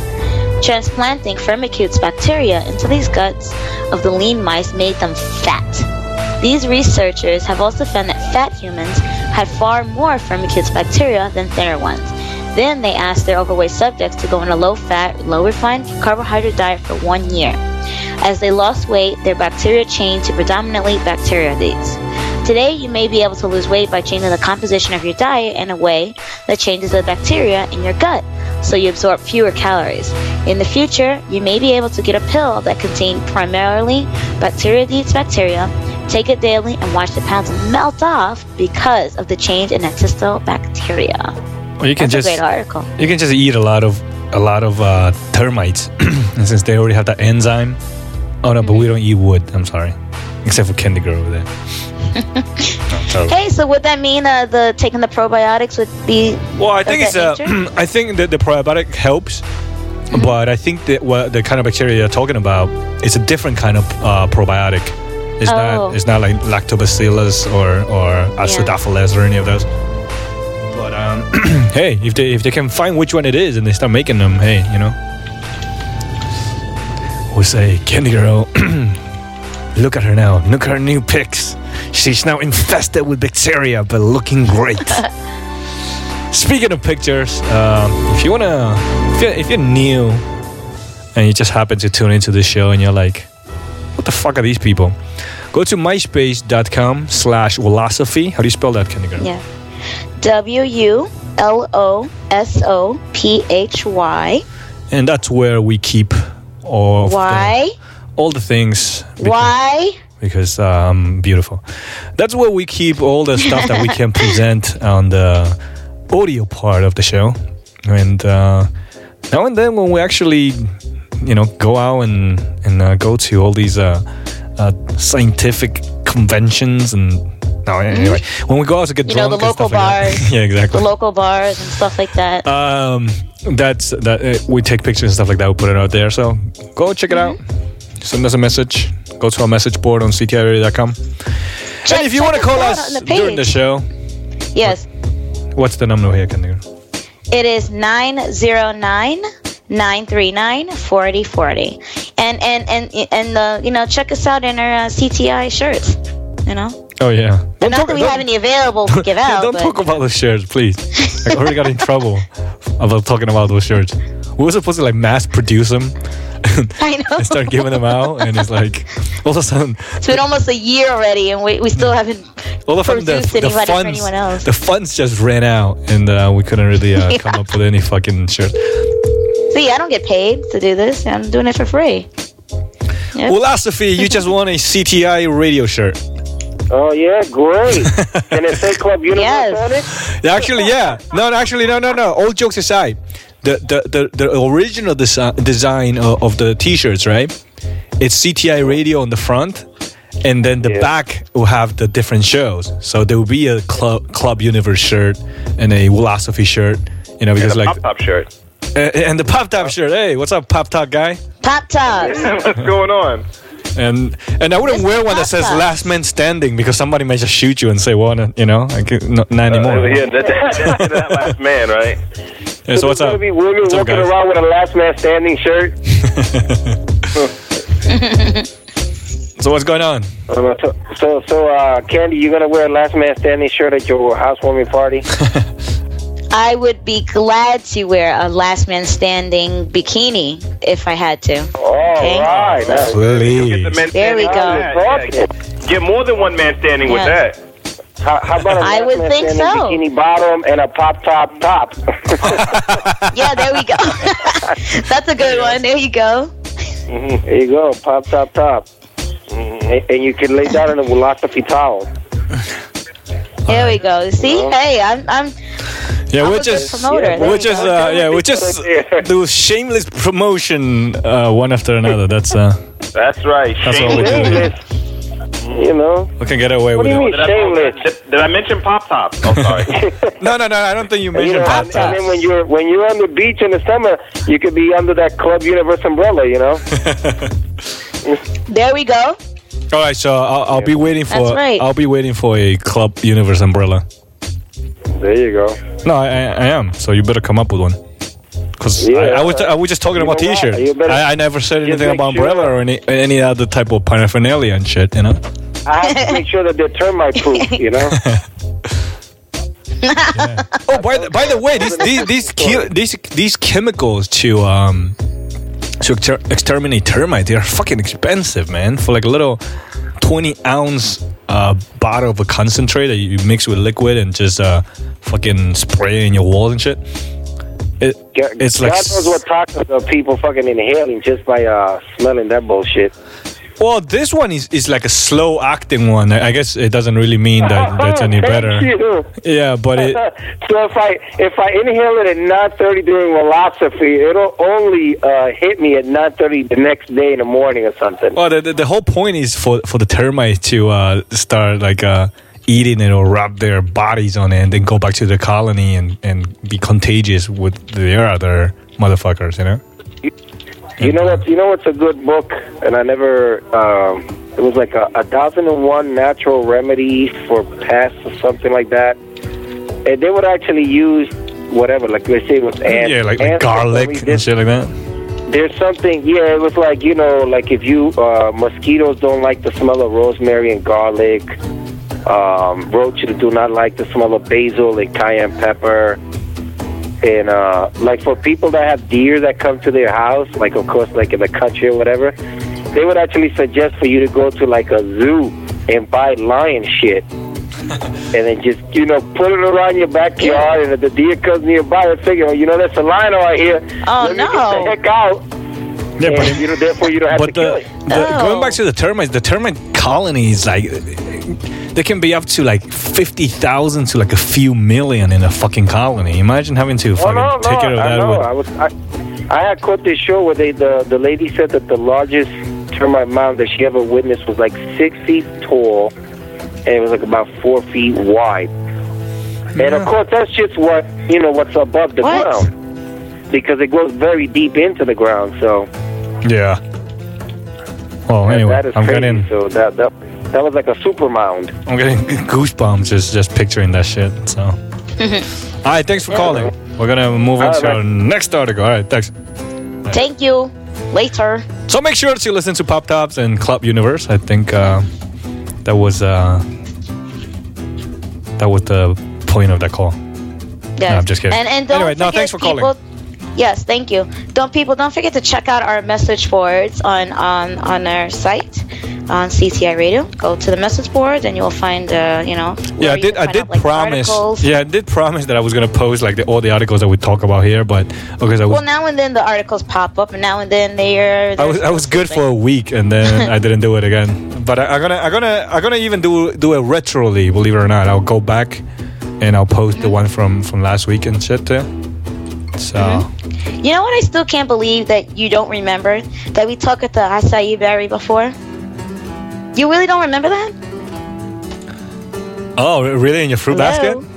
Transplanting Firmicutes bacteria into these guts of the lean mice made them fat. These researchers have also found that fat humans had far more Firmicutes bacteria than thinner ones. Then they asked their overweight subjects to go on a low fat, low refined carbohydrate diet for one year. As they lost weight, their bacteria changed to predominantly bacteroidetes. Today, you may be able to lose weight by changing the composition of your diet in a way that changes the bacteria in your gut, so you absorb fewer calories. In the future, you may be able to get a pill that contains primarily bacteroidetes bacteria, take it daily, and watch the pounds melt off because of the change in intestinal bacteria. Or you can That's just a great article. you can just eat a lot of a lot of uh, termites, and since they already have that enzyme. Oh no, but we don't eat wood. I'm sorry, except for Candy Girl over there. No. Hey, so would that mean uh, the taking the probiotics would be? Well, I think it's uh? I think that the probiotic helps, but I think that what the kind of bacteria you're talking about is a different kind of uh, probiotic. It's Oh. not it's not like lactobacillus or or acidophilus or any of those. But um, hey, if they if they can find which one it is and they start making them, hey, you know. We say, Candy Girl, look at her now. Look at her new pics. She's now infested with bacteria, but looking great. Speaking of pictures, um, if you wanna, if you're, if you're new and you just happen to tune into this show and you're like, what the fuck are these people? Go to myspace.com slash Wulosophy. How do you spell that, Girl? Yeah. W U L O S O P H Y. And that's where we keep all of the, all the things Why? because I'm um, beautiful. That's where we keep all the stuff that we can present on the audio part of the show. And uh, now and then, when we actually, you know, go out and and uh, go to all these uh, uh, scientific conventions and. No, anyway, when we go out to get Mm-hmm. You know, the local stuff like bars. yeah, exactly. The local bars and stuff like that. Um, that's that. Uh, we take pictures and stuff like that. We put it out there. So go check it out. Send us a message. Go to our message board on ctiradio.com. and if you want to call us out us on the during the show, yes. what's the number here, Candy? It is 909 939 4040. And and and and uh, you know, check us out in our uh, CTI shirts, you know? Oh yeah. Not that we have any available to give out, Don't but talk about those shirts, please. I already got in trouble about talking about those shirts. We were supposed to like mass produce them I know. and start giving them out, and it's like all of a sudden, It's been almost a year already, and we, we still haven't all of a sudden the, produced the funds, anyone else. the funds just ran out, and uh, we couldn't really uh, Yeah. come up with any fucking shirts. See, I don't get paid to do this. I'm doing it for free. Yep. Wulosophy, you just won a CTI radio shirt. Oh yeah, great. Can it say Club Universe on it? Actually, yeah. No, no, actually, no, no, no. All jokes aside, the the the, the original desi- design of, of the T-shirts, right? It's CTI radio on the front, and then the back will have the different shows. So there will be a club Club Universe shirt and a Wulosophy shirt. You know, because and a like pop top shirt. Uh, and the pop top shirt. Hey, what's up, pop top guy? Pop tops. What's going on? And and I wouldn't wear one that says Pop-Tops. "Last Man Standing" because somebody might just shoot you and say, "Well, you know, like, no, not anymore." Uh, yeah, that, that, that, that last man, right? Yeah, so what's There's up? gonna be women What's up, walking guys? around with a last man standing shirt. So what's going on? Uh, so, so, so, uh, Candy, you gonna wear a last man standing shirt at your housewarming party? I would be glad to wear a last man standing bikini if I had to. All right. Please. The men There we go. Yeah, yeah, yeah. Get more than one man standing Yeah. with that. How, how about a I would last think man so. bikini bottom and a pop top top? Yeah, there we go. That's a good one. There you go. Mhm, There you go, pop top top. Mhm, And, and you can lay down in a Wulosophy towel. There we go. See, hey, I'm, I'm. Yeah, we're just promoter. There we're just uh, yeah we're just do shameless promotion uh, one after another. That's uh That's right. That's what we do here. You know. we can get away What with do you it. mean shameless? Did, did I mention Pop Top? Oh, sorry. No, no, no. I don't think you You mentioned know, pop and, top. and then when you're when you're on the beach in the summer, you could be under that Club Universe umbrella. You know. There we go. All right, so I'll, I'll be waiting for That's right. I'll be waiting for a Club Universe umbrella. There you go. No, I, I I am. So you better come up with one. Cause Yeah. I, I was I was just talking about t-shirts. I, I never said anything about sure- umbrella or any any other type of paraphernalia and shit. You know. I have to make sure that they're termite proof. You know. Oh, by the, by the way, these these these, these these chemicals to um to exter- exterminate termite, they are fucking expensive, man. For like a little twenty ounce uh, bottle of a concentrate that you mix with liquid and just uh fucking spray in your walls and shit. It, God, it's like God knows what toxins are people fucking inhaling just by uh, smelling that bullshit. Well, this one is, is like a slow acting one. I I guess it doesn't really mean that that's any Thank better. you. Yeah, but it so if I if I inhale it at 9:30 during Wulosophy, it'll only uh, hit me at 9:30 the next day in the morning or something. Well, the, the, the whole point is for, for the termite to uh, start like uh, eating it or rub their bodies on it and then go back to the colony and, and be contagious with their other motherfuckers, you know? You know what? You know what's a good book, and I never. Um, it was like a, a thousand and one natural remedies for pests or something like that, and they would actually use whatever, like let's say it was ants. yeah, like, like garlic and shit like that. there's something. Yeah, it was like you know, like if you uh, mosquitoes don't like the smell of rosemary and garlic. Um, roaches do not like the smell of basil and cayenne pepper. And uh, like for people that have deer that come to their house, like of course, like in the country or whatever, they would actually suggest for you to go to like a zoo and buy lion shit, and then just you know put it around your backyard, and if the deer comes nearby, they figure, well, you know, there's a lion right here. Oh, Let me no. get the heck out. Yeah, but you know, therefore you don't have to But kill the, it. the Oh. going back to the termites, the termite colonies, like, they can be up to like 50,000 to like a few million in a fucking colony. Imagine having to Oh fucking no, no, take care of I that. know. with- I was, I, I had caught this show where they the the lady said that the largest termite mound that she ever witnessed was like six feet tall, and it was like about four feet wide. And of course, that's just what you know what's above the What? ground, because it goes very deep into the ground. So Yeah. Well, that- anyway, that is I'm crazy. getting So that that that was like a super mound. I'm getting goosebumps just just picturing that shit. So, all right, thanks for calling. We're gonna move on All to right, our next article. All right, thanks. Thank you. Later. So make sure to listen to Pop Tops and Club Universe. I think uh, that was uh, that was the point of that call. Yes. No, I'm just kidding. And and don't Anyway, no, forget thanks for calling. Yes, thank you. Don't people don't forget to check out our message boards on on on our site on CTI Radio. Go to the message board and you'll find uh, you know Yeah, I did. I did out, like, promise. articles. Yeah, I did promise that I was gonna post like the, all the articles that we talk about here. But because I was Well, now and then the articles pop up, and now and then they're. I was I was good for a week and then I didn't do it again. But I, I'm gonna I'm gonna I'm gonna even do do it retroly. Believe it or not, I'll go back and I'll post the one from from last week and shit too. So Mm-hmm. You know what? I still can't believe that you don't remember that we talked at the acai berry before. You really don't remember that? oh really in your fruit Hello? basket?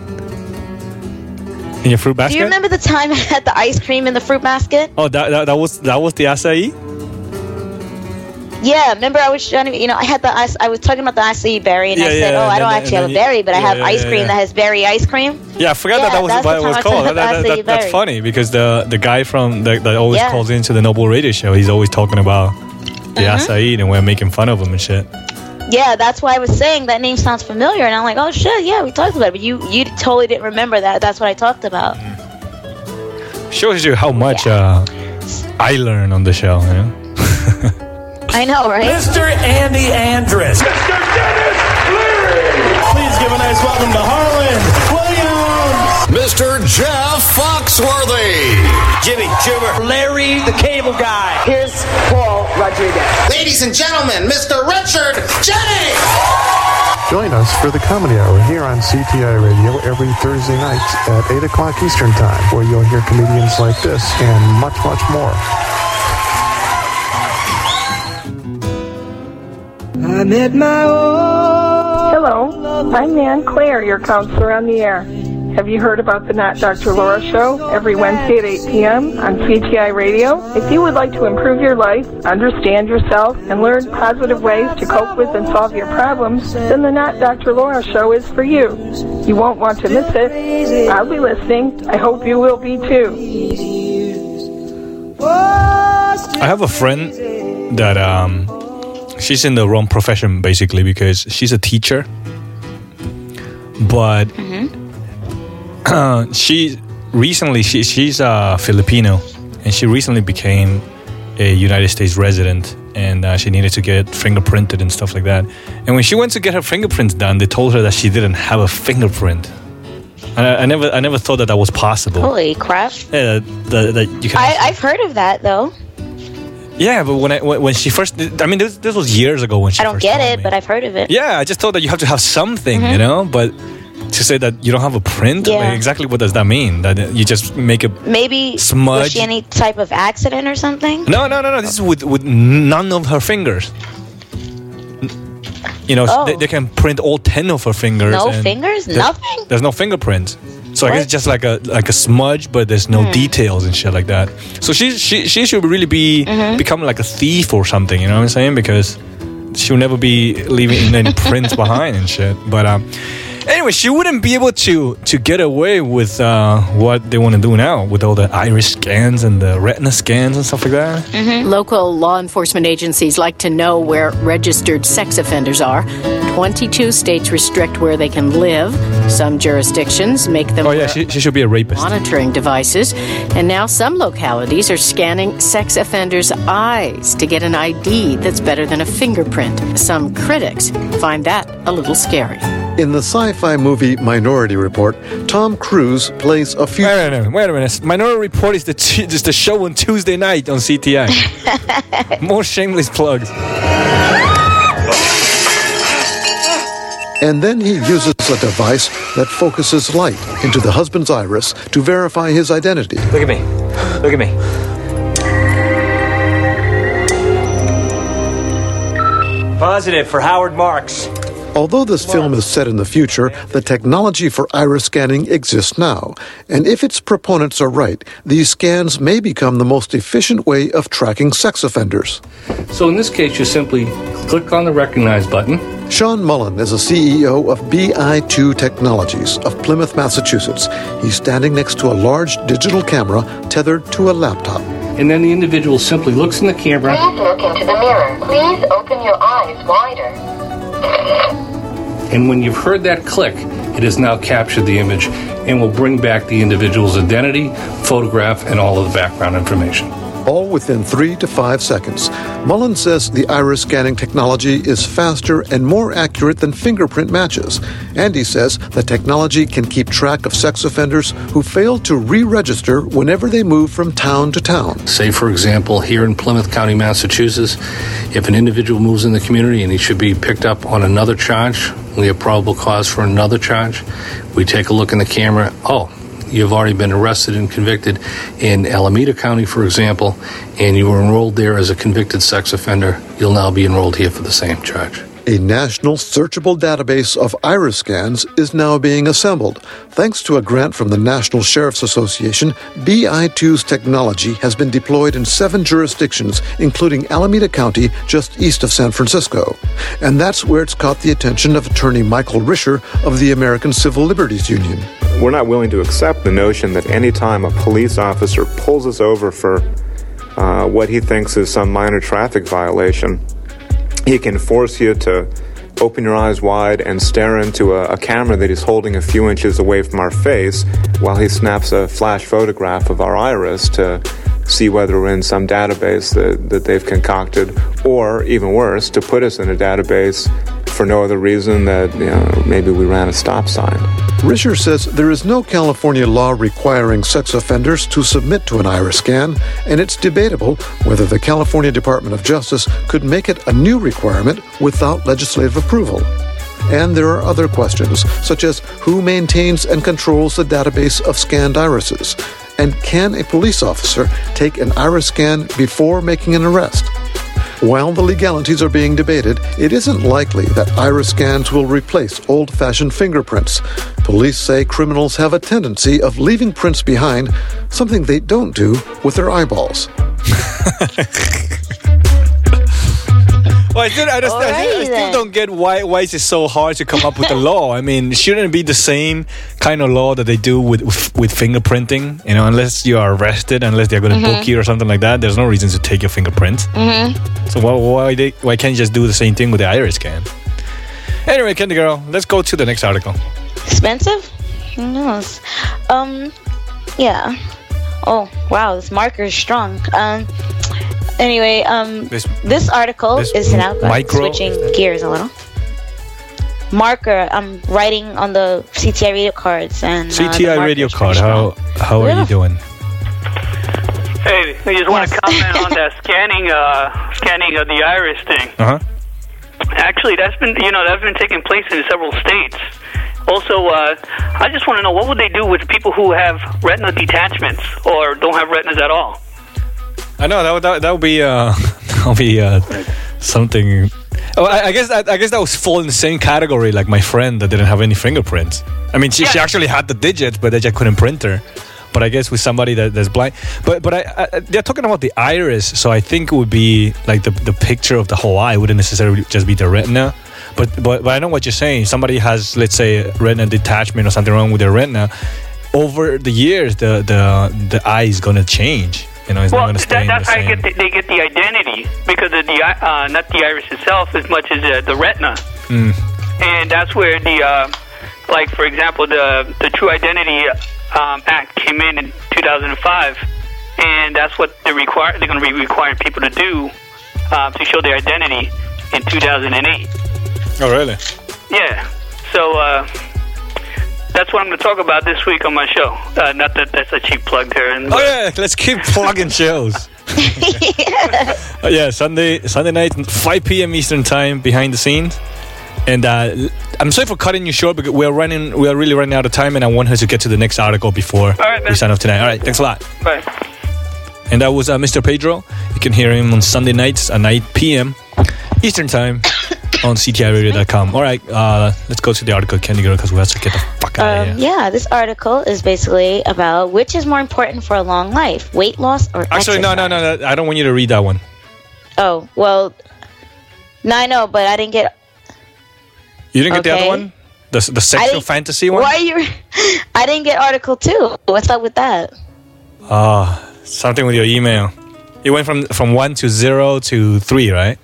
In your fruit basket? Do you remember the time I had the ice cream in the fruit basket? Oh, that, that that was that was the acai. Yeah, remember I was trying to, you know, I had the ice, I was talking about the acai berry, and I Yeah, said, yeah, oh, I don't then- actually have a berry, but I have ice cream that has berry ice cream. Yeah, I forgot that that was what it was called. That, that, that- that's funny because the the guy from the, that always calls into the Noble Radio Show, he's always talking about the Mhm. acai and we're making fun of him and shit. Yeah, that's why I was saying that name sounds familiar, and I'm like, oh shit, yeah, we talked about it, but you you totally didn't remember that. That's what I talked about. Shows you how much uh, I learn on the show. You know? I know, right? Mr. Andy Andrus. Mr. Dennis Please give a nice welcome to Harland Williams. Mr. Jeff Foxworthy. Jimmy Jimmer. Larry the Cable Guy. Here's Paul Rodriguez. Ladies and gentlemen, Mr. Richard Jennings. Join us for the Comedy Hour here on CTI Radio every Thursday night at 8 o'clock Eastern Time, where you'll hear comedians like this and much, much more. I met my Hello, I'm Nan Claire, your counselor on the air. Have you heard about the Not Dr. Laura show every Wednesday at 8 p.m. on CTI Radio? If you would like to improve your life, understand yourself, and learn positive ways to cope with and solve your problems, then the Not Dr. Laura show is for you. You won't want to miss it. I'll be listening. I hope you will be too. I have a friend that um, she's in the wrong profession basically because she's a teacher, but she recently she she's a Filipino and she recently became a United States resident and uh, she needed to get fingerprinted and stuff like that. And when she went to get her fingerprints done, they told her that she didn't have a fingerprint. And I, I never I never thought that that was possible. Holy crap. Yeah, that, that you can I, I've heard of that though. Yeah, but when I when she first, I mean, this, this was years ago when she I don't get it, me. but I've heard of it. Yeah, I just thought that you have to have something, you Mhm. know. But to say that you don't have a print, Yeah. like, exactly what does that mean? That you just make a Maybe was Smudge. she any type of accident or something? no, no, no, no. This is with with none of her fingers. You know, Oh. they, they can print all ten of her fingers. No fingers? there- Nothing? There's no fingerprints. So I guess it's just like a like a smudge, but there's no Hmm. details and shit like that. So she she she should really be Mhm. become like a thief or something. You know what I'm saying? Because she'll never be leaving any prints behind and shit. But um, anyway, she wouldn't be able to to get away with uh, what they want to do now with all the iris scans and the retina scans and stuff like that. Local law enforcement agencies like to know where registered sex offenders are. 22 states restrict where they can live. Some jurisdictions make them Oh yeah, she, she should be a rapist. monitoring devices. And now some localities are scanning sex offenders' eyes to get an ID that's better than a fingerprint. Some critics find that a little scary. In the sci-fi movie Minority Report, Tom Cruise plays a few. Wait a minute, wait a minute. Minority Report is the t- is the show on Tuesday night on CTI. More shameless plugs. And then he uses a device that focuses light into the husband's iris to verify his identity. Look at me. Look at me. Positive for Howard Marks. Although this film is set in the future, the technology for iris scanning exists now. And if its proponents are right, these scans may become the most efficient way of tracking sex offenders. So in this case, you simply click on the recognize button. Sean Mullen is a CEO of BI2 Technologies of Plymouth, Massachusetts. He's standing next to a large digital camera tethered to a laptop. And then the individual simply looks in the camera Please look into the mirror. Please open your eyes wider. And when you've heard that click, it has now captured the image and will bring back the individual's identity, photograph, and all of the background information. All within three to five seconds. Mullen says the iris scanning technology is faster and more accurate than fingerprint matches. And he says the technology can keep track of sex offenders who fail to re register whenever they move from town to town. Say, for example, here in Plymouth County, Massachusetts, if an individual moves in the community and he should be picked up on another charge, we have probable cause for another charge, we take a look in the camera. Oh, you've already been arrested and convicted in Alameda County, for example, and you were enrolled there as a convicted sex offender. You'll now be enrolled here for the same charge. A national searchable database of iris scans is now being assembled. Thanks to a grant from the National Sheriff's Association, BI2's technology has been deployed in seven jurisdictions, including Alameda County, just east of San Francisco. And that's where it's caught the attention of attorney Michael Risher of the American Civil Liberties Union. We're not willing to accept the notion that any time a police officer pulls us over for uh, what he thinks is some minor traffic violation, he can force you to open your eyes wide and stare into a, a camera that he's holding a few inches away from our face while he snaps a flash photograph of our iris to see whether we're in some database that, that they've concocted, or even worse, to put us in a database for no other reason that you know, maybe we ran a stop sign. Risher says there is no California law requiring sex offenders to submit to an iris scan, and it's debatable whether the California Department of Justice could make it a new requirement without legislative approval. And there are other questions, such as who maintains and controls the database of scanned irises, and can a police officer take an iris scan before making an arrest? While the legalities are being debated, it isn't likely that iris scans will replace old fashioned fingerprints. Police say criminals have a tendency of leaving prints behind, something they don't do with their eyeballs. Well, I still, I, just, I, still, I still don't get why why is it so hard to come up with a law. I mean, shouldn't it be the same kind of law that they do with with, with fingerprinting? You know, unless you are arrested, unless they're going to Mhm. book you or something like that, there's no reason to take your fingerprint. Mm-hmm. So why why, they, why can't you just do the same thing with the iris scan? Anyway, Candy Girl, let's go to the next article. Expensive? Who knows? Um, yeah. Oh wow, this marker is strong. Um, anyway, um, This this article this is now micro- switching gears a little. Marker, I'm writing on the CTI radio cards and uh, CTI marker radio card. pretty How how are Yeah. you doing? Hey, I just want to comment on that scanning, uh, scanning of the iris thing. Uh huh. Actually, that's been, you know, that's been taking place in several states. Also, uh, I just want to know what would they do with people who have retina detachments or don't have retinas at all? I know that would that, that would be uh that would be uh something. Oh, I, I guess that, I guess that was fall in the same category like my friend that didn't have any fingerprints. I mean, she, she actually had the digits, but they just couldn't print her. But I guess with somebody that, that's blind, but but I, I they're talking about the iris, so I think it would be like the the picture of the whole eye. It wouldn't necessarily just be the retina. But but but I know what you're saying. Somebody has let's say retina detachment or something wrong with their retina. Over the years, the the the eye is gonna change. You know, it's well, not gonna stay that, in the that's how you same. get the, they get the identity because of the i- uh, not the iris itself as much as uh, the retina, Mm. and that's where the uh, like for example the the True Identity um, Act came in in 2005, and that's what they require they're going to be requiring people to do uh, to show their identity in 2008. Oh, really? Yeah. So uh, that's what I'm going to talk about this week on my show. Uh, not that that's a cheap plug there. And, Oh yeah, let's keep plugging shows. Uh, yeah, Sunday Sunday night, 5 p.m. Eastern time, behind the scenes. And uh, I'm sorry for cutting you short, because we're running, we are really running out of time, and I want her to get to the next article before right, we sign off tonight. All right, thanks a lot. Bye. And that was uh, Mr. Pedro. You can hear him on Sunday nights at 9 p.m. Eastern time on CTIRadio.com. All right, uh, let's go to the article, Candy Girl, because we have to get the fuck out Um, yeah, this article is basically about which is more important for a long life, weight loss or Actually, no, no, no, no, I don't want you to read that one. Oh, well, no, I know, but I didn't get. You didn't get the other one? The, the sexual fantasy one? Why are you? I didn't get article two. What's up with that? Ah, something with your email. It went from from one to zero to three, right?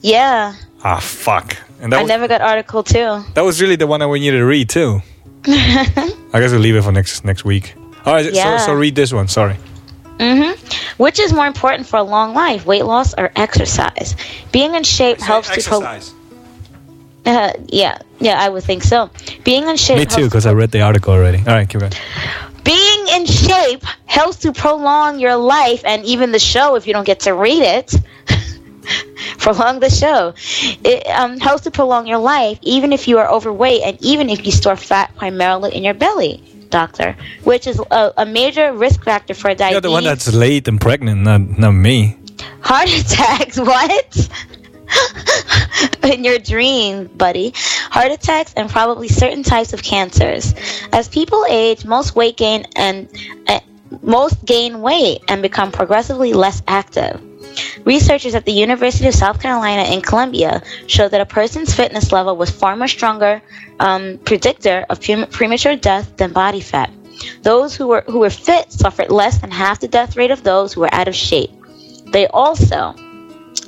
Yeah, Ah, fuck. And that I was, never got article two. that was really the one I want you to read too. I guess we'll leave it for next next week. All right, Yeah. so so read this one. Sorry. hmm Which is more important for a long life, weight loss or exercise? Being in shape helps to pro- uh, yeah, yeah, I would think so. Being in shape Me too, because I read the article already. All right, keep going. being in shape helps to prolong your life and even the show if you don't get to read it prolong the show. It um, helps to prolong your life even if you are overweight and even if you store fat primarily in your belly doctor which is a, a major risk factor for diabetes You're the one that's late and pregnant, not not me. heart attacks what? In your dream buddy. Heart attacks and probably certain types of cancers. As people age most weight gain and uh, most gain weight and become progressively less active researchers at the university of south carolina in columbia showed that a person's fitness level was far more stronger um, predictor of pre- premature death than body fat. Those who were who were fit suffered less than half the death rate of those who were out of shape. They also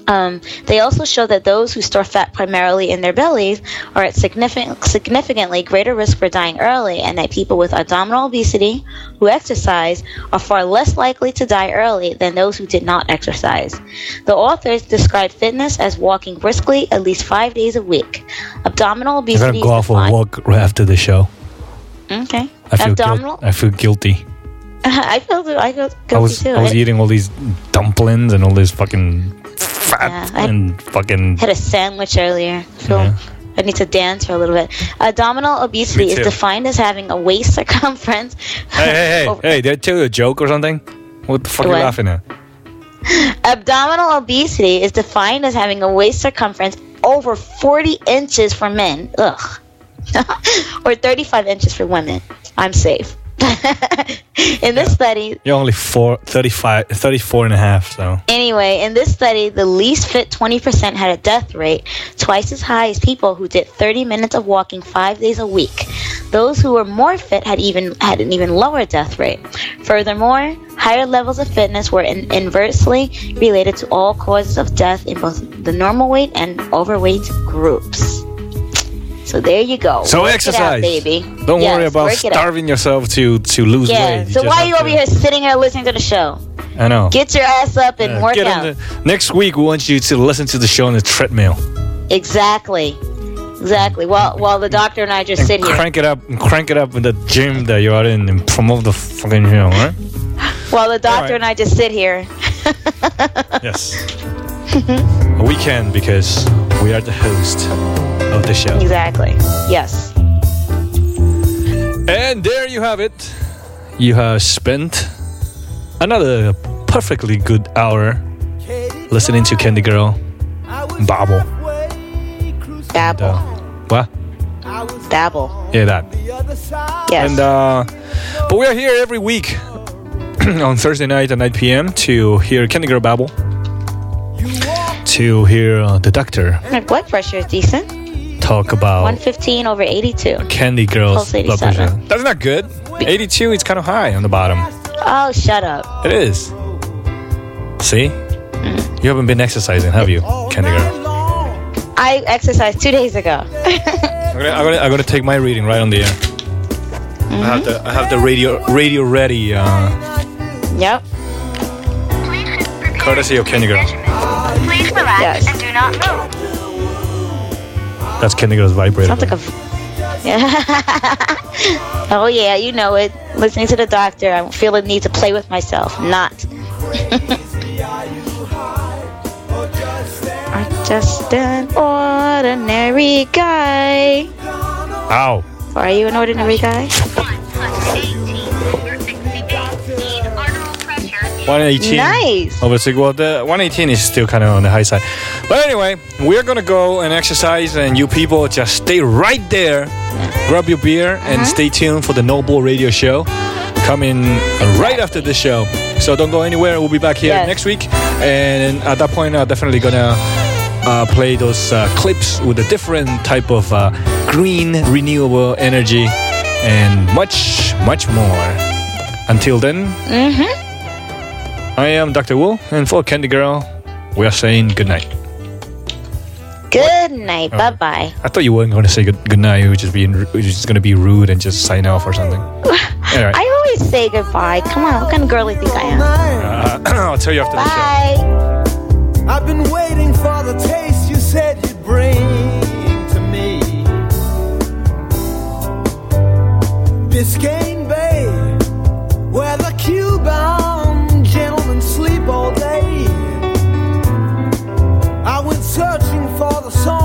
Um, they also show that those who store fat primarily in their bellies are at significant, significantly greater risk for dying early, and that people with abdominal obesity who exercise are far less likely to die early than those who did not exercise. The authors describe fitness as walking briskly at least five days a week. Abdominal obesity. I'm gonna go off a walk right after the show. Okay. I feel Abdominal. guilt, I feel guilty. I feel I feel guilty I was too. I was eating all these dumplings and all this fucking Yeah, I- and fucking had a sandwich earlier. So Yeah. I need to dance for a little bit. Abdominal obesity is defined as having a waist circumference. Hey hey hey hey! Did I tell you a joke or something? What the fuck are you laughing at? Abdominal obesity is defined as having a waist circumference over 40 inches for men. Ugh. or 35 inches for women. I'm safe. In this study, You're only four, 35, 34 and a half, so. Anyway, in this study, the least fit 20% had a death rate twice as high as people who did 30 minutes of walking five days a week. Those who were more fit had even had an even lower death rate. Furthermore, higher levels of fitness were in, inversely related to all causes of death in both the normal weight and overweight groups. So there you go. So Work exercise, out, baby. Don't Yes, worry about starving yourself to to lose Yeah. weight. So why are you over to- here sitting here listening to the show? I know. Get your ass up and work out. the- next week, we want you to listen to the show on the treadmill. Exactly. Exactly. While while the doctor and I just sit here. Crank it up, and crank it up in the gym that you are in, and promote the fucking show, right? While the doctor right. and I just sit here. Yes. we can because we are the host of the show. Exactly. Yes. And there you have it. You have spent another perfectly good hour listening to Candy Girl babble. Babble. Uh, what? Babble. Yeah, that. Yes. And uh, but we are here every week on Thursday night at 9 p.m. to hear Candy Girl babble, to hear uh, the doctor My blood pressure is decent. Talk about 115 over 82. Candy Girl's Pulse blood 87. pressure. That's not good. 82 is kind of high on the bottom. Oh, shut up. It is. See? Mm. You haven't been exercising, have you, Candy Girl? I exercised two days ago. I'm gonna, I'm gonna, I'm gonna take my reading right on the air. I have the, I have the radio, radio ready. Uh, yep. courtesy of Candy Girl. Please relax Yes. and do not move. That's Candy Girl's vibrator. Sounds like a. Yeah. oh yeah, you know it. Listening to the doctor, I feel the need to play with myself. Not. I'm just an ordinary guy. Ow. Are you an ordinary guy? 118. Nice. Obviously, six. Well, the 118 is still kind of on the high side. But anyway, we're gonna go and exercise, and you people just stay right there. Grab your beer and stay tuned for the Noble Radio Show. Coming right after the show. So don't go anywhere. We'll be back here Yes. next week, and at that point, I'm definitely gonna uh, play those uh, clips with a different type of uh, green renewable energy and much, much more. Until then, Mm-hmm. I am Dr. Wu, and for Candy Girl, we are saying good night. Oh. Bye bye. I thought you weren't going to say good, good night. You were just being, you were just going to be rude and just sign off or something. anyway. I always say goodbye. Come on, what kind of girl do you think I am? Uh, I'll tell you after bye. the show. I've been waiting for the taste you said you'd bring to me. Biscayne Bay, where the Cuban gentlemen sleep all day. I went searching for the song.